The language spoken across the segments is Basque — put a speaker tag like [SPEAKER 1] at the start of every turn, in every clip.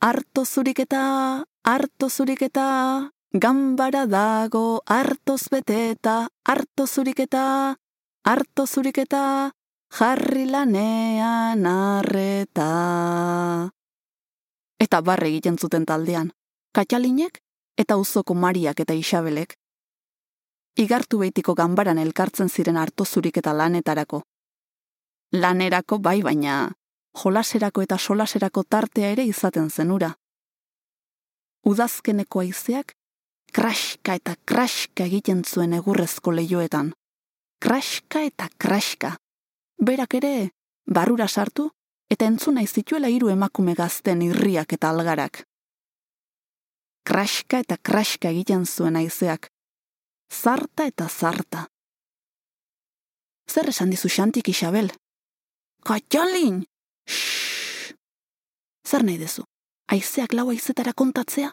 [SPEAKER 1] Arto zuriketa, arto zuriketa, gambara dago, artoz beteta, arto zuriketa, arto zuriketa, jarri lanean arreta. Eta barre egiten zuten taldean, katxalinek eta uzoko mariak eta isabelek. Igartu behitiko ganbaran elkartzen ziren harto zuriketa lanetarako. Lanerako bai baina, jolaserako eta solaserako tartea ere izaten zenura. Udazkeneko aizeak, kraska eta kraska egiten zuen egurrezko leioetan. Kraska eta kraska. Berak ere, barrura sartu, eta entzuna izituela hiru emakume gazten irriak eta algarak. Kraska eta kraska egiten zuen aizeak. Zarta eta zarta. Zer esan dizu xantik, Isabel? Katxalin! Zer nahi dezu? Aizeak lau aizetara kontatzea?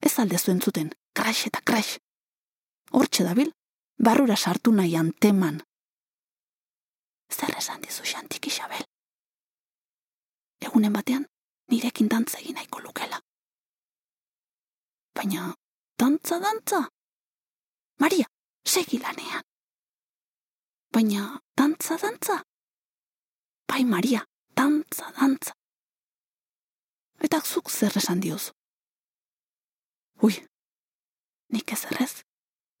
[SPEAKER 1] Ez alde zuen zuten, kras eta kras. Hortxe dabil, barrura sartu nahi anteman. Zer esan dizu xantik, Isabel? Egunen batean, nirekin dantza egin nahiko lukela. Baina, dantza, dantza? Maria, segi lanean. Baina, dantza, dantza? Bai, Maria, dantza, dantza. Eta zuk zer esan diozu. Ui, nik ez errez,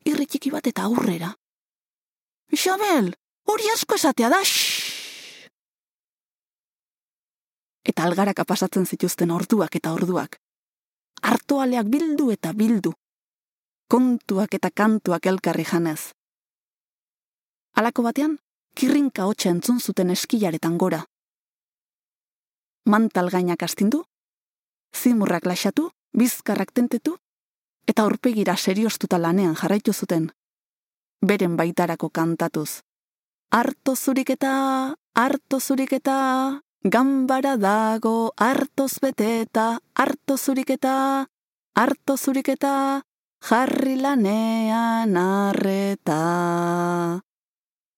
[SPEAKER 1] irritiki bat eta aurrera. Isabel, hori asko esatea da, shhh! Eta algaraka pasatzen zituzten orduak eta orduak. Artoaleak bildu eta bildu. Kontuak eta kantuak elkarri janez. Alako batean, kirrinka hotxa entzun zuten eskilaretan gora. Mantal gainak astindu, zimurrak laxatu, bizkarrak tentetu, eta aurpegira seriostuta lanean jarraitu zuten. Beren baitarako kantatuz. Arto zuriketa, arto zuriketa, gambara dago, artoz beteta, arto zuriketa, arto zuriketa, jarri lanean arreta.